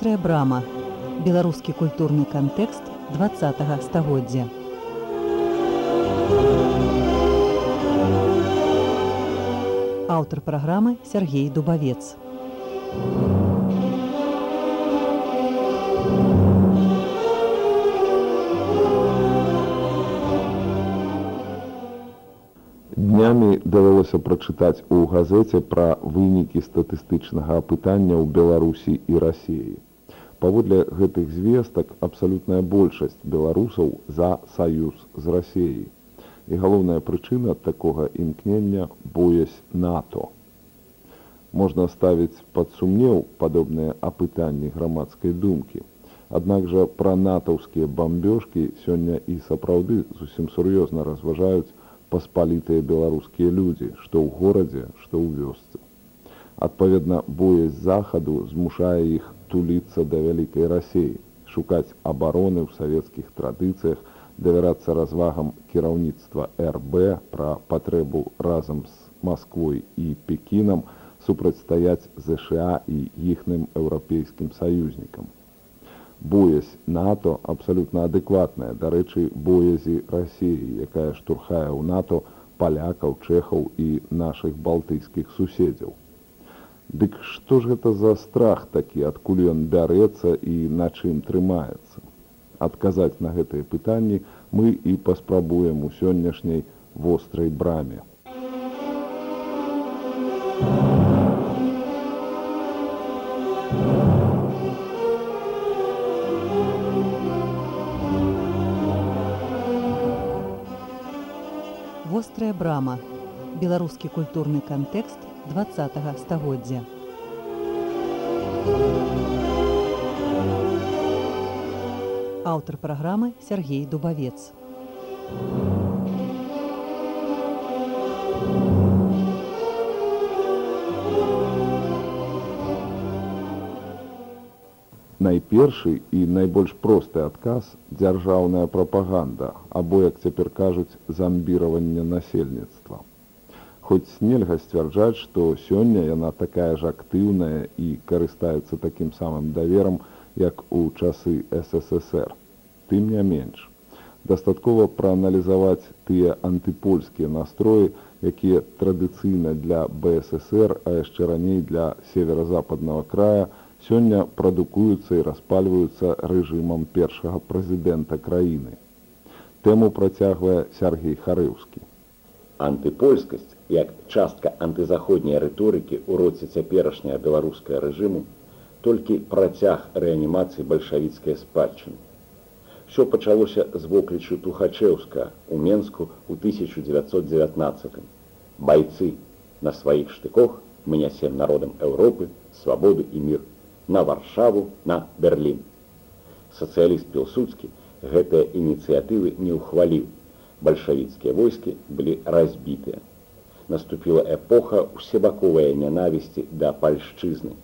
вострая брама беларускі культурны кантэкст два стагоддзя. Аўтар праграмы Сергей дубавец. Днямі давялося прачытаць у газеце пра вынікі статыстычнага апытання ў беларусі і рассіі паводле гэтых звестак абсалютная большасць беларусаў за саюз з рассіяй і галоўная прычына такога імкнення боязь нато. Можна ставіць пад сумнеў падобныя апытанні грамадскай думкі. Аднак жа пра натаўскія бамбёжкі сёння і сапраўды зусім сур'ёзна разважаюць паспалітыя беларускія людзі што ў горадзе што ў вёсцы. Адпаведна боязь захаду змушае іх туліцца да вялікай рассеі шукаць абароны ў савецкіх традыцыях давярацца развагам кіраўніцтва рб пра патрэбу разам з москвой і пекінам супрацьстаяць зша і іхным еўрапейскім саюзнікам боязь нато абсалютна адэкватная дарэчы боязі рассіі якая штурхае ў нато палякаў чэхаў і нашых балтыйскіх суседзяў дык што ж гэта за страх такі адкуль ён бярэцца і на чым трымаецца адказаць на гэтыя пытанні мы і паспрабуем у сённяшняй вострай браме. Вострая брама. Беларускі культурны кантэкст два стагоддзя. аўтар праграмы Сергей дубавец найпершы і найбольш просты адказ дзяржаўная прапаганда або як цяпер кажуць замбіраванне насельніцтва хоць нельга сцвярджаць што сёння яна такая ж актыўная і карыстаецца такім самым даверам як у часы ссср тым не менш. Дастаткова прааналізаваць тыя антыпольскія настроі якія традыцыйна для бсср а яшчэ раней для северо-западного края сёння прадукуюцца і распальваюцца рэжымам першага прэзідэнта краіны. Тэму працягвае сергей харыўскі антыпольскасць як частка антызаходняй рыторыкі ў роце цяперашняга беларускага рэжыму толькі працяг рэанімацыі бальшавіцкай спадчыны Усё пачалося з воклічу Тухачеўска ў Менску ў 1919. Байцы на сваіх штыках мы нясем народам Еўропы, свабоду і мір на варшаву на Берлін. Сацыяліст Пілсудскі гэтыя ініцыятывы не ўхваліў. Бальшавіцкія войскі былі разбітыя. Наступіла эпоха ўсебаковай нянавісці да пальшчызны.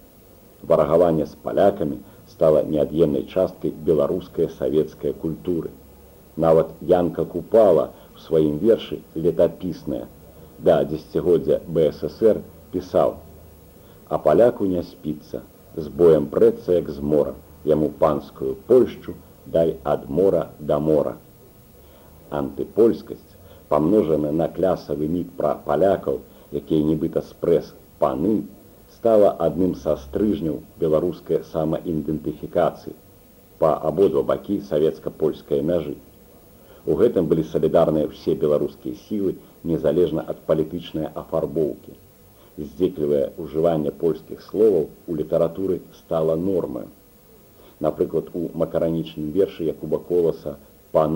Варагаванне з палякамі, стала неад'емнай часткай беларускай савецкай культуры. Нават Янка купала у сваім вершы летапісная да дзегоддзя БСР пісаў: А паляку не спіцца, з боем прэцца як з мора, яму панскую Польшчу дай ад мора да мора. Антыпольскасць, памножаны на клясавы міт пра палякаў, якія нібыта спрэс паны, стала адным са стрыжняў беларускай самаідэнтыфікацыі па абодва бакі савецка-польскай мяжы. У гэтым былі салідарныя ўсе беларускія сілы незалежна ад палітычнай афарбоўкі. Здзеклівае ўжыванне польскіх словаў у літаратуры стала нормы. Напрыклад, у макаранічным вершы Якуба коласа па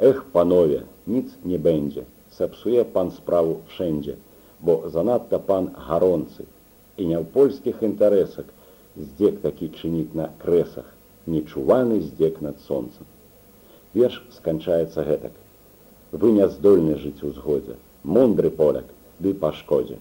Эх, панове, ніц не бэндзе, сапсуе пан справу шэндзе, бо занадта пан гаронцы. І не ў польскіх інтарэсах здзек такі чыніць на крэсах нечуваны здзек над сонцам. Верш сканчаецца гэтак. Вы не здольны жыць у згодзе мудры поляк ды па шкодзе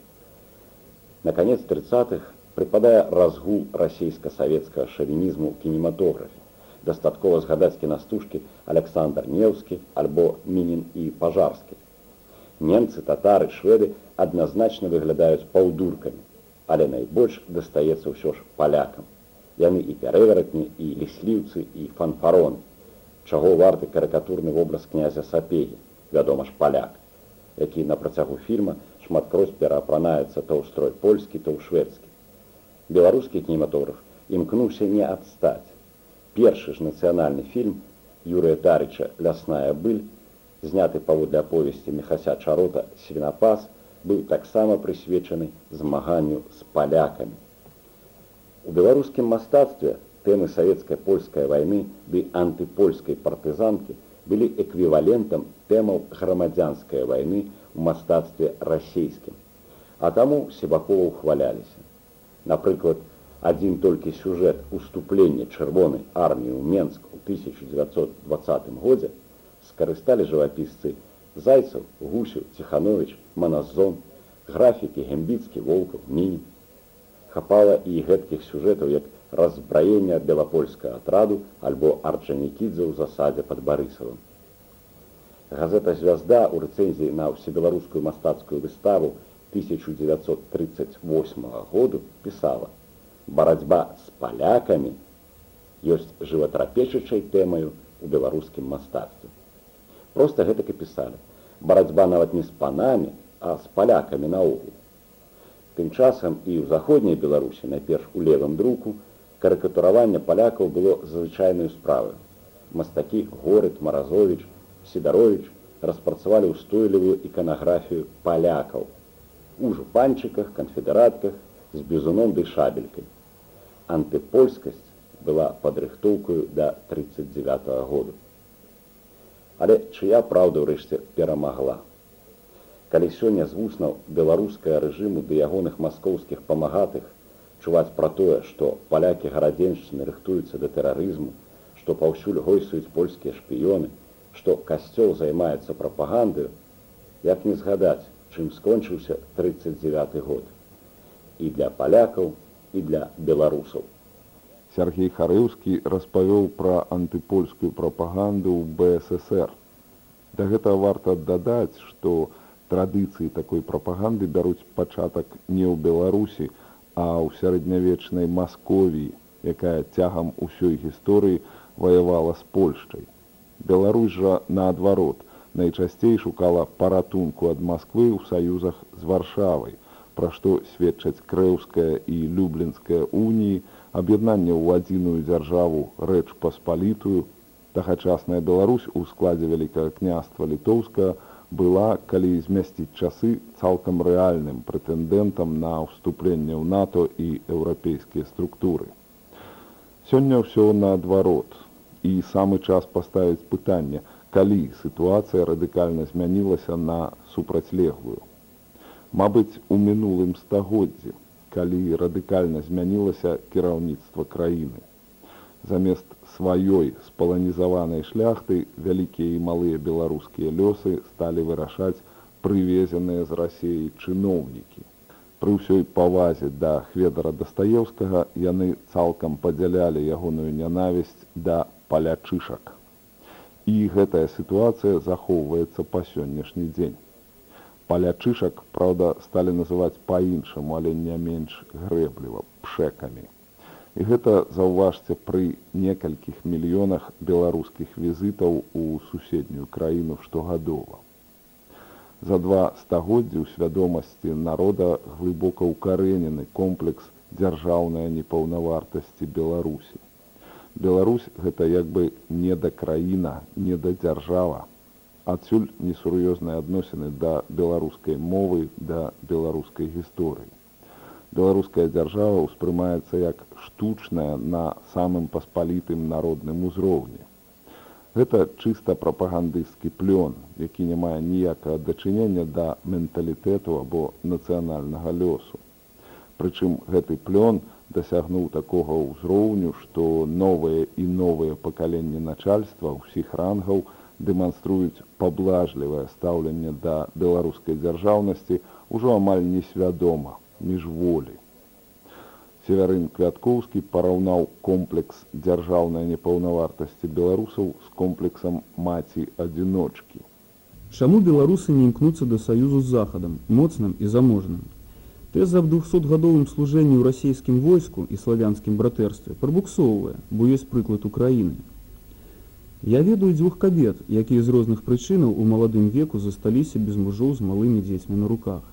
на конец тридцатых прыпадае разгул расійска-савецкага шавінізму кінематографе дастаткова згадаць кінастужкі александр неўскі альбо мінін і пажарскі немцы татары шведы адназначна выглядаюць паўдуркамі але найбольш дастаецца ўсё ж палякам Яны і пярэвератні, і лісліўцы, і фанфарон. Чаго варты карыкатурны вобраз князя Сапегі, вядома ж паляк, які на працягу фільма шматкроць пераапранаецца то ў строй польскі, то ў шведскі. Беларускі кінематограф імкнуўся не адстаць. Першы ж нацыянальны фільм Юрыя Тарыча лясная быль, зняты паводле аповесці Мехася Чарота свінапас, быў таксама прысвечаны змаганню з палякамі. У беларускім мастацтве тэмы савецкай польскай вайны ды антыпольскай партызанкі былі эквівалентам тэмаў грамадзянскай вайны ў мастацтве расійскім. А таму себакова ўхваляліся. Напрыклад, адзін толькі сюжэт уступлення чырвонай арміі ў Менск у 1920 годзе скарысталі жывапісцы зайцаў, гусю, ціханович, маназон, графікі, гембіцкі, волкаў, міні. Хапала і гэткіх сюжэтаў як разбраення белапольскага атраду альбо арчанікідзе ў засадзе пад барысавым. Газета звязда ў рэцэнзіі на ўсебеларускую мастацкую выставу 1938 году пісала: барацьба з палякамі ёсць жыватрапечачай тэмаю у беларускім мастацтве. Проста гэтак і пісалі. Барацьба нават не з панамі, а з палякамі наогул. Тым часам і ў заходняй Беларусі, найперш у левым друку, карыкатураванне палякаў было звычайнай справы. Мастакі горыт Маразович, Сідарович распрацавалі ўстойлівую іканаграфію палякаў у жупанчыках, канфедэратках з бізуном ды шабелькай. Антыпольскасць была падрыхтоўкаю да 39 -го году. Але чыя праўда ўрэшце перамагла. Калі сёння з вуснаў беларуская рэжыму ды ягоных маскоўскіх памагатых чуваць пра тое, што палякі гарадзеншчыны рыхтуюцца да тэрарызму, што паўсюль гойсуюць польскія шпіёны, што касцёл займаецца прапагандаю, як не згадаць, чым скончыўся 39 год і для палякаў і для беларусаў. Сергей Харыўскі распавёў пра антыпольскую прапаганду ў БССР. Да гэтага варта дадаць, што традыцыі такой прапаганды бяруць пачатак не ў Беларусі, а ў сярэднявечнай Масковіі, якая цягам усёй гісторыі ваявала з Польшчай. Беларусь жа наадварот, найчасцей шукала паратунку ад Масквы ў саюзах з варшавай, пра што сведчаць крэўская і люблінская уніі, аб'яднанне ў адзіную дзяржаву рэч паспалітую, тагачасная Беларусь у складзе вялікага княства літоўска была, калі змясціць часы цалкам рэальным прэтэндэнтам на ўступленне ў НАТО і еўрапейскія структуры. Сёння ўсё наадварот і самы час паставіць пытанне, калі сітуацыя радыкальна змянілася на супрацьлеглую. Мабыць, у мінулым стагоддзі, калі радыкальна змянілася кіраўніцтва краіны. Замест сваёй спаланізаванай шляхты вялікія і малыя беларускія лёсы сталі вырашаць прывезеныя з рассеі чыноўнікі. Пры ўсёй павазе да хведара дастаеўскага яны цалкам падзялялі ягоную нянавісць да палячышак і гэтая сітуацыя захоўваецца па сённяшні дзень. Палячышак, праўда, сталі называць па-іншаму, але не менш грэбліва пшэкамі. І гэта заўважце пры некалькіх мільёнах беларускіх візітаў у суседнюю краіну штогадова. За два стагоддзі ў свядомасці народа глыбока ўкарэнены комплекс дзяржаўнай непаўнавартасці Беларусі. Беларусь гэта як бы не да краіна, не да дзяржава. Адсюль несур'ёзныя адносіны да беларускай мовы да беларускай гісторыі. Беларуская дзяржава ўспрымаецца як штучная на самым паспалітым народным узроўні. Гэта чыста прапагандысцкі плён, які не мае ніякага дачынення да менталітэту або нацыянальнага лёсу. Прычым гэты плён, дасягнуў такога ўзроўню, што новыя і новыя пакаленні начальства ўсіх рангаў дэманструюць паблажлівае стаўленне да беларускай дзяржаўнасці ўжо амаль несвядома міжволі. Северын Квяткоўскі параўнаў комплекс дзяржаўнай непаўнавартасці беларусаў з комплексам маці адзіночкі. Чаму беларусы не імкнуцца да саюзу з захадам, моцным і заможным? Тэза аб 200гадовым служэнні ў расійскім войску і славянскім братэрстве прабуксоўвае, бо ёсць прыклад Украіны. Я ведаю дзвюх кабет, якія з розных прычынаў у маладым веку засталіся без мужоў з малымі дзецьмі на руках.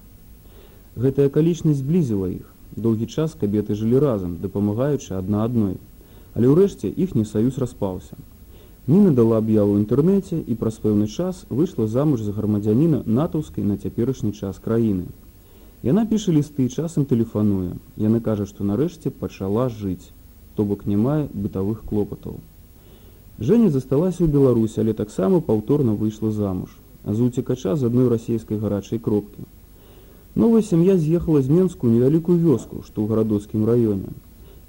Гэтая акалічнасць зблізіла іх. Доўгі час кабеты жылі разам, дапамагаючы адна адной. Але ўрэшце іхні саюз распаўся. Ніна дала аб'яву ў інтэрнэце і праз пэўны час выйшла замуж за грамадзяніна натаўскай на цяперашні час краіны. Яна піша лісты часам тэлефануе. Яна кажа, што нарэшце пачала жыць, то бок не мае бытавых клопатаў. Жэня засталася ў Беларусі, але таксама паўторна выйшла замуж, з уцекача з адной расійскай гарачай кропкі. Новая сям'я з'ехала з Менску невялікую вёску, што ў гарадоцкім раёне.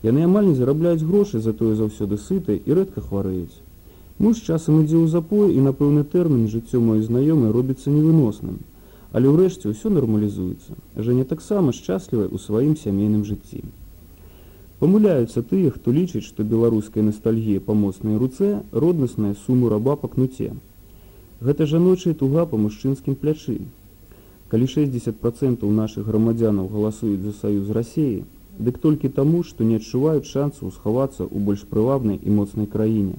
Яны амаль не зарабляюць грошы, затое заўсёды сыты і рэдка хварэюць. Муж часам ідзе ў запой і на пэўны тэрмін жыццё маёй знаёмай робіцца невыносным. Але ўрэшце ўсё нармалізуецца. Жэня таксама шчаслівая ў сваім сямейным жыцці. Памыляюцца тыя, хто лічыць, што беларуская настальгія па моцнай руцэ роднасная суму раба па кнуце. Гэта жаночая туга па мужчынскім плячы. Калі 60% нашых грамадзянаў галасуюць за саюз рассеі, дык толькі таму, што не адчуваюць шансу схавацца ў больш прывабнай і моцнай краіне.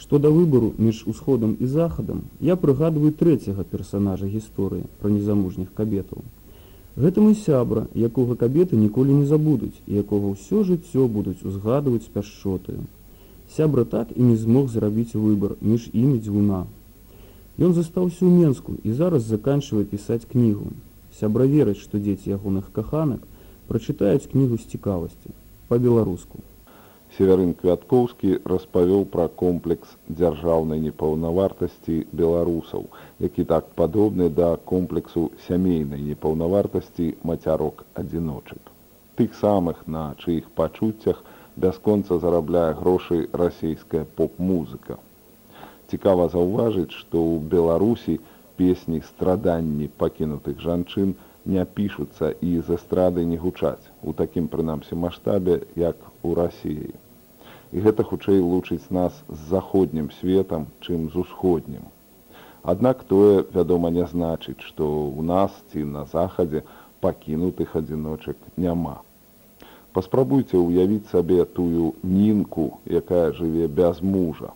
Што да выбару між усходам і захадам, я прыгадваю трэцяга персанажа гісторыі пра незамужніх кабетаў. Гэта мой сябра, якога кабеты ніколі не забудуць і якога ўсё жыццё будуць узгадваць з пяшчотаю. Сябра так і не змог зрабіць выбар між імі дзвюна. Ён застаўся ў Менску і зараз заканчвае пісаць кнігу. Сябра верыць, што дзеці ягоных каханак прачытаюць кнігу з цікавасці па-беларуску. Северын Квяткоўскі распавёў пра комплекс дзяржаўнай непаўнавартасці беларусаў, які так падобны да комплексу сямейнай непаўнавартасці мацярок адзіночак. Тых самых, на чыіх пачуццях бясконца зарабляе грошы расійская поп-музыка. Цікава заўважыць, што ў Беларусі песні страданні пакінутых жанчын не пішуцца і з эстрады не гучаць у такім прынамсі маштабе, як у рассіі і гэта хутчэй лучыць нас з заходнім светам, чым з усходнім. Аднак тое, вядома, не значыць, што ў нас ці на захадзе пакінутых адзіночак няма. Паспрабуйце ўявіць сабе тую нінку, якая жыве без мужа.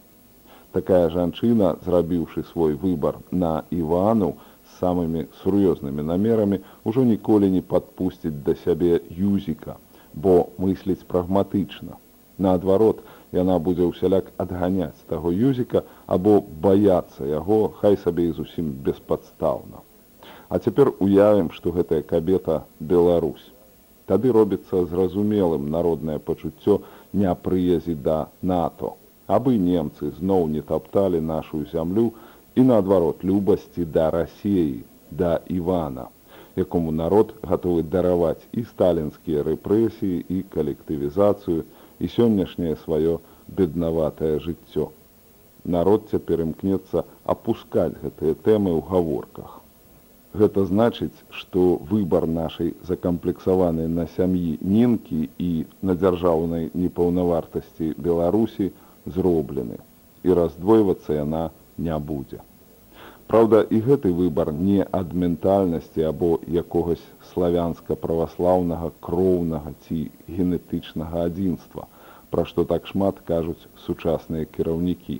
Такая жанчына, зрабіўшы свой выбар на Івану з самымі сур'ёзнымі намерамі, ужо ніколі не падпусціць да сябе юзіка, бо мысліць прагматычна. Наадварот, яна будзе ўсяляк адганяць таго юзіка або баяцца яго, хай сабе і зусім беспадстаўна. А цяпер уявім, што гэтая кабета Беларусь. Тады робіцца зразумелым народнае пачуццё няпрыязі да НАТО, абы немцы зноў не тапталі нашу зямлю і наадварот любасці да рассеі, да Івана, якому народ гатовы дараваць і сталінскія рэпрэсіі і калектывізацыю, і сённяшняе сваё беднаватае жыццё. Народ цяпер імкнецца апускаць гэтыя тэмы ў гаворках. Гэта значыць, што выбар нашай закамплексаванай на сям'і нінкі і на дзяржаўнай непаўнавартасці Беларусі зроблены і раздвойвацца яна не будзе. Праўда, і гэты выбар не ад ментальнасці або якогось славянска-праваслаўнага кроўнага ці генетычнага адзінства, пра што так шмат кажуць сучасныя кіраўнікі.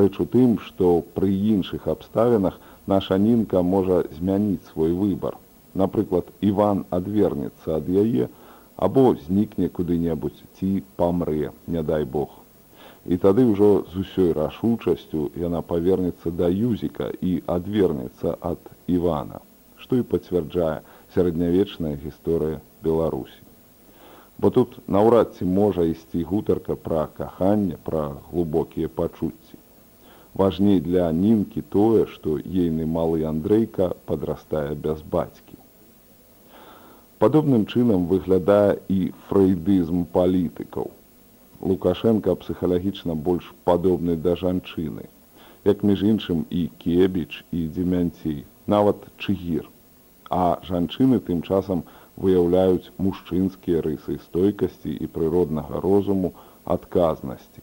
Рэч у тым, што пры іншых абставінах наша нінка можа змяніць свой выбар. Напрыклад, Іван адвернецца ад яе або знікне куды-небудзь ці памрэ, не дай Бог. І тады ўжо з усёй рашучасцю яна павернецца да юзіка і адвернецца ад Івана, што і пацвярджае сярэднявечная гісторыя Беларусі. Бо тут наўрад ці можа ісці гутарка пра каханне, пра глубокія пачуцці. Важней для нінкі тое, што ейны малы Андрейка падрастае без бацькі. Падобным чынам выглядае і фрэйдызм палітыкаў. Лукашенко псіхалагічна больш падобны да жанчыны, як між іншым і кебіч і дземянцей, нават чыгір. А жанчыны тым часам выяўляюць мужчынскія рысы стойкасці і прыроднага розуму адказнасці.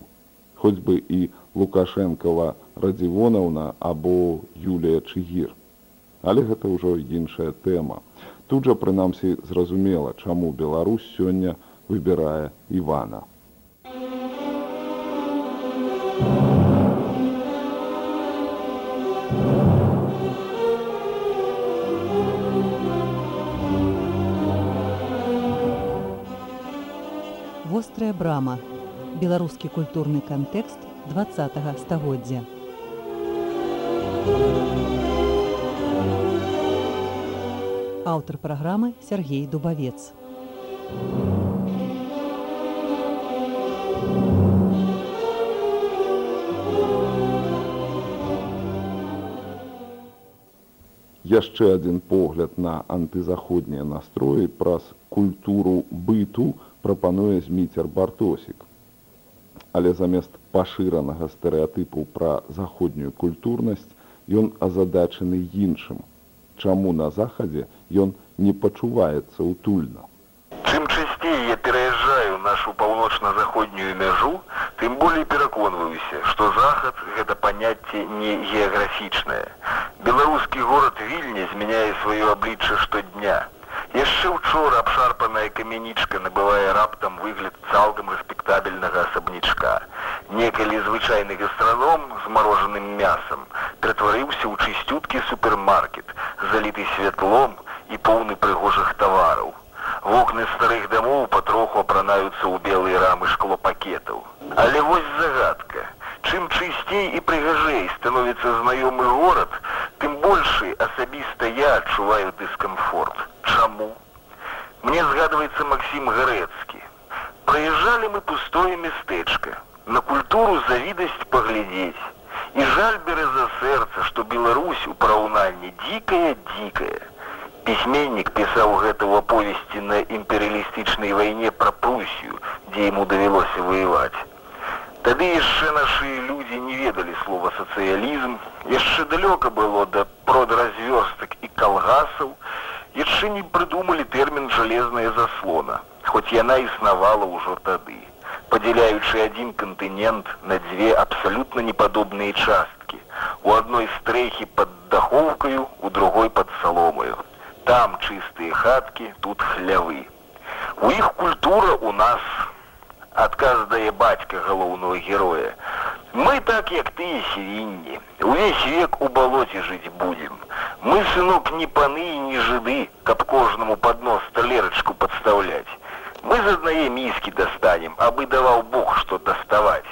Хоць бы і Лукашэнкава Радзівонаўна або Юлія Чыгір. Але гэта ўжо іншая тэма. Тут жа прынамсі зразумела, чаму Беларусь сёння выбірае Івана. Вострая брама. Беларускі культурны кантэкст 20 стагоддзя. Аўтар праграмы Сергей Дубавец. Яшчэ адзін погляд на антызаходнія настроі праз культуру быту прапануе зміцер бартосік. Але замест пашыранага стэрэатыпу пра заходнюю культурнасць ён азадачаны іншым. Чаму на захадзе ён не пачуваецца утульна. Чым часцей я пераязджаю нашу паўночна-заходнюю мяжу, тым болей пераконваюся, што захад гэта паняцце не геаграфічнае. Беларускі горад вільня змяняе сваё аблічча штодня. Яшчэ учора абшарпаная камянічка набывае раптам выгляд цалкам рэспектабельнага асабнічка. Некалі звычайны гастраном з марожаным мясам ператварыўся ў чысцюткі супермаркет, заліты святлом і поўны прыгожых тавараў. Вокны старых дамоў патроху апранаюцца ў белыя рамы шклопакетаў. Але вось загадка. Чым чысцей і прыгажэй становіцца знаёмы горад, тым большы асабіста я адчуваю дыскамфорт. Чаму? Мне згадваецца Максім Гарэцкі. Праязджалі мы пустое мястэчка, на культуру завідасць паглядзець. І жаль бере за сэрца, што Беларусь у параўнанні дзікая дзікая. Пісьменнік пісаў гэта ў аповесці на імперыялістычнай вайне пра Прусію, дзе яму давялося ваяваць. Тады яшчэ нашы людзі не ведалі слова сацыялізм, яшчэ далёка было да продразвёрстак і калгасаў, яшчэ не прыдумалі тэрмін жалезная заслона, хоць яна існавала ўжо тады, падзяляючы адзін кантынент на дзве абсалютна непадобныя часткі. У адной стрэхі пад дахоўкаю, у другой пад саломаю. Там чыстыя хаткі, тут хлявы. У іх культура у нас адказ дае бацька галоўного героя. Мы так, як ты і свінні, увесь век у балоце жыць будзем. Мы сынок не паны і не жыды, каб кожнаму пад нос талерачку падстаўляць. Мы з аднае міскі дастанем, абы даваў Бог што даставаць.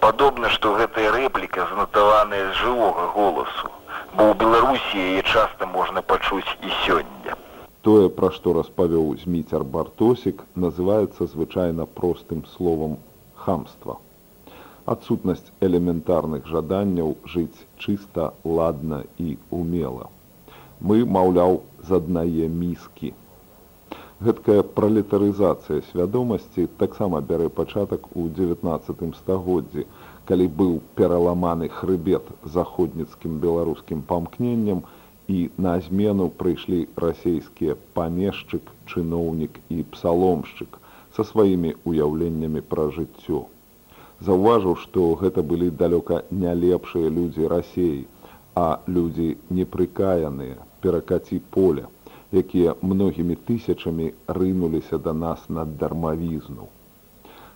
Падобна, што гэтая рэпліка знатаваная з жывога голасу, бо ў Беларусі яе часта можна пачуць і сёння. Тое, пра што распавёў зміцер бартосік, называецца звычайна простым словам хамства. Адсутнасць элементарных жаданняў жыць чыста, ладна і умела. Мы, маўляў, з аднае міскі. Гэткая пралетарызацыя свядомасці таксама бярэ пачатак у 19 стагоддзі, калі быў пераламаны хрыбет заходніцкім беларускім памкненнем, і на змену прыйшлі расійскія памешчык, чыноўнік і псаломшчык са сваімі ўяўленнямі пра жыццё. Заўважыў, што гэта былі далёка не лепшыя людзі рассеі, а людзі непрыкаяныя, перакаці поля, якія многімі тысячамі рынуліся да нас над дармавізну.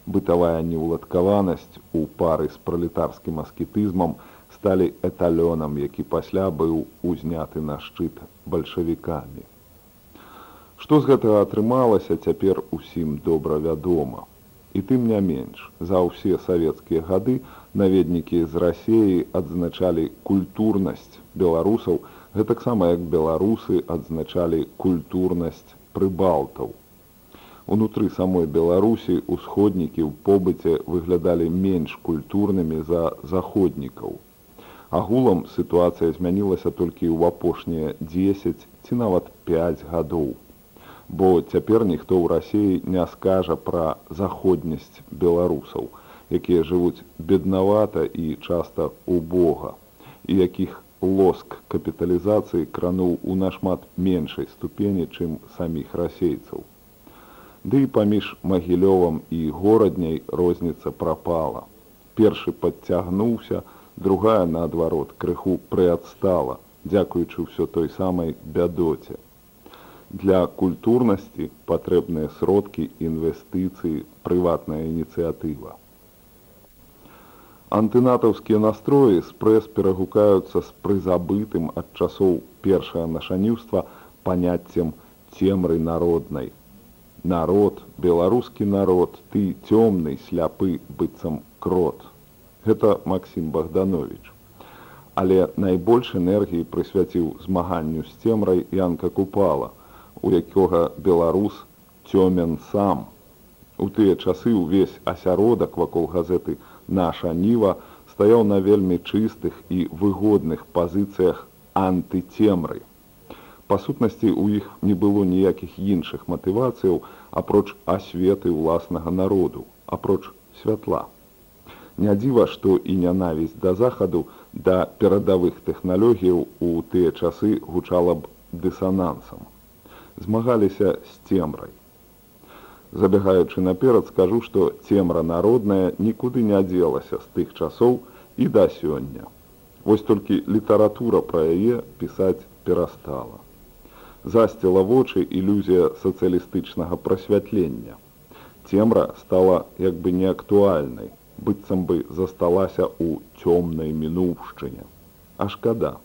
Бытавая неўладкаванасць у пары з пралетарскім аскетызмам – сталі эталёнам, які пасля быў узняты на шчыт бальшавікамі. Што з гэтага атрымалася цяпер усім добра вядома. І тым не менш, за ўсе савецкія гады наведнікі з рассеі адзначалі культурнасць беларусаў, гэтаксама як беларусы адзначалі культурнасць прыбалтаў. Унутры самой Беларусі ўсходнікі ў побыце выглядалі менш культурнымі за заходнікаў. Агулам сітуацыя змянілася толькі ў апошнія 10 ці нават 5 гадоў. Бо цяпер ніхто ў рассіі не скажа пра заходнасць беларусаў, якія жывуць беднавата і часта у Бога, і якіх лоск капіталізацыі крануў у нашмат меншай ступені, чым саміх расейцаў. Ды паміж магілёвам і горадняй розніца прапала. Першы падцягнуўся, другая наадварот крыху прыадстала, дзякуючы ўсё той самай бядоце. Для культурнасці патрэбныя сродкі інвестыцыі, прыватная ініцыятыва. Антынатаўскія настроі спрэс перагукаюцца з прызабытым ад часоў першага нашаніўства паняццем цемры народнай. Народ, беларускі народ, ты цёмны, сляпы быццам крот. Гэта Максім Богданович. Але найбольш энергіі прысвяціў змаганню з цемрай Янка Купала, у якога беларус цёмен сам. У тыя часы ўвесь асяродак вакол газеты наша ніва стаяў на вельмі чыстых і выгодных пазіцыях антыцемры. Па сутнасці у іх не было ніякіх іншых матывацыяў апроч асветы ўласнага народу, апроч святла. Не дзіва, што і нянавісць да захаду да перадавых тэхналогіяў у тыя часы гучала б дысанансам. Змагаліся з цемрай. Забягаючы наперад скажу, што цемра народная нікуды не адзелася з тых часоў і да сёння. Вось толькі літаратура пра яе пісаць перастала. Засціла вочы ілюзія сацыялістычнага прасвятлення. Цемра стала як бы неактуальнай, быццам бы засталася ў цёмнай мінуўшчыне. А шкада,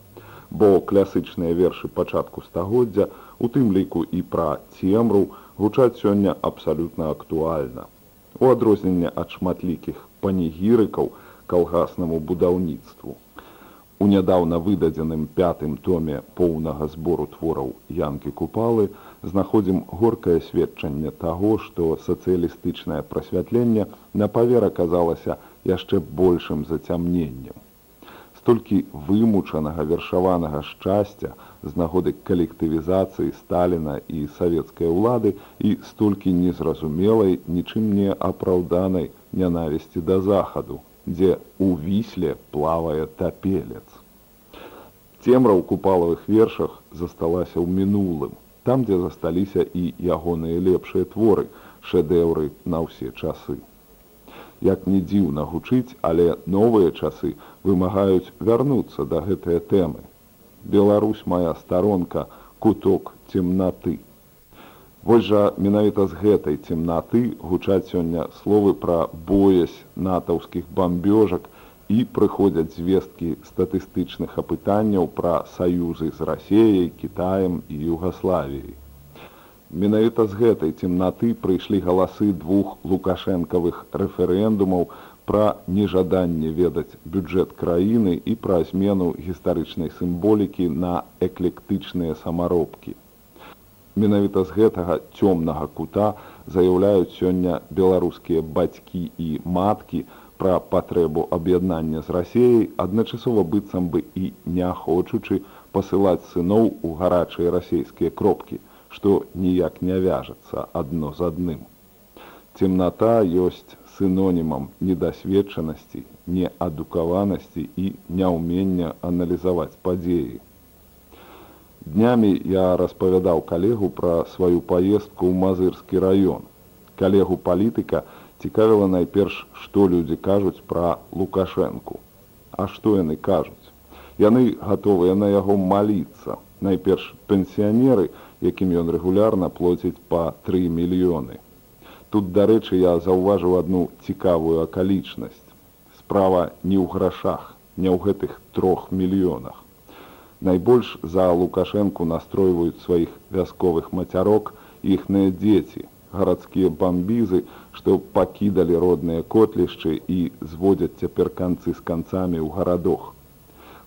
бо класычныя вершы пачатку стагоддзя, у тым ліку і пра цемру, гучаць сёння абсалютна актуальна. У адрозненне ад шматлікіх панегірыкаў калгаснаму будаўніцтву. У нядаўна выдадзеным пятым томе поўнага збору твораў янкі купалы знаходзім горкае сведчанне таго, што сацыялістычнае прасвятленне на павер аказалася яшчэ большым зацямненнем. Столькі вымучанага вершаванага шчасця, з нагоды калектывізацыі сталіна і савецкай улады і столькі незразумелай нічым не апраўданай нянавісці да захаду, дзе ў вісле плавае тапелец. Цемра ў купалавых вершах засталася ў мінулым, там, дзе засталіся і ягоныя лепшыя творы, шэдэўры на ўсе часы. Як не дзіўна гучыць, але новыя часы вымагаюць вярнуцца да гэтыя тэмы. Беларусь моя старонка, куток цемнаты. Вось жа менавіта з гэтай цемнаты гучаць сёння словы пра боязь натаўскіх бамбёжак і прыходзяць звесткі статыстычных апытанняў пра саюзы з рассеяй, кітаем і югаславіяй. Менавіта з гэтай цемнаты прыйшлі галасы двух лукашэнкавых рэферэндумаў пра нежаданне ведаць бюджэт краіны і пра змену гістарычнай сімволікі на эклектычныя самаробкі. Менавіта з гэтага цёмнага кута заяўляюць сёння беларускія бацькі і маткі пра патрэбу аб'яднання з рассеяй, адначасова быццам бы і не хочучы пасылаць сыноў у гарачыя расійскія кропкі, што ніяк не вяжацца адно з адным. Цемната ёсць синонімам недасведчанасці, неадукаванасці і няўмення аналізаваць падзеі. Днямі я распавядаў калегу пра сваю паездку ў мазырскі раён. Калегу палітыка цікавіла найперш, што людзі кажуць пра лукашэнку. А што яны кажуць? Яны гатовыя на яго маліцца. Найперш пенсіянеры, якім ён рэгулярна плоціць па 3 мільёны. Тут, дарэчы, я заўважыў адну цікавую акалічнасць. Справа не ў грашах, не ў гэтых трох мільёнах. Найбольш за Лукашэнку настройваюць сваіх вясковых мацярок іхныя дзеці, гарадскія бамбізы, што пакідалі родныя котлішчы і зводзяць цяпер канцы з канцамі ў гарадах.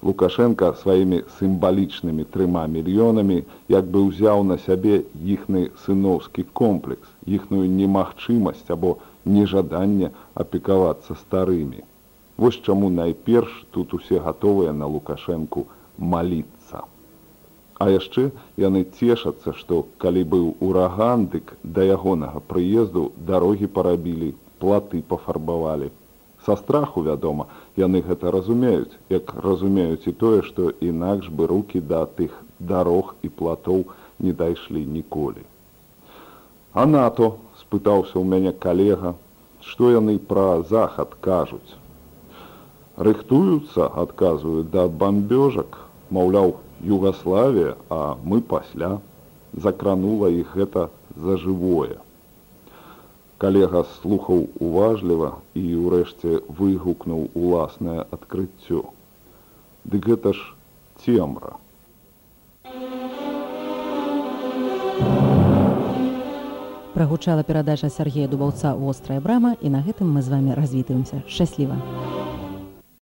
Лукашенко сваімі сімвалічнымі трыма мільёнамі як бы ўзяў на сябе іхны сыноўскі комплекс, іхную немагчымасць або нежаданне апекавацца старымі. Вось чаму найперш тут усе гатовыя на лукашэнку маліцца. А яшчэ яны цешацца, што калі быў ураган, дык да ягонага прыезду дарогі парабілі, платы пафарбавалі, са страху вядома яны гэта разумеюць як разумеюць і тое што інакш бы руки да тых дарог і платоў не дайшлі ніколі. А нато спытаўся ў мяне калега. Што яны пра захад кажуць? Рыхтуюцца адказваюць да бамбёжак маўляў югославія а мы пасля закранула іх гэта за жывое. Калега слухаў уважліва і ўрэшце выгукнуў уласнае адкрыццё. Дык гэта ж цемра. Прагучала перадача Сергея Дубаўца вострая брама і на гэтым мы з вами развітваемся. Шчасліва.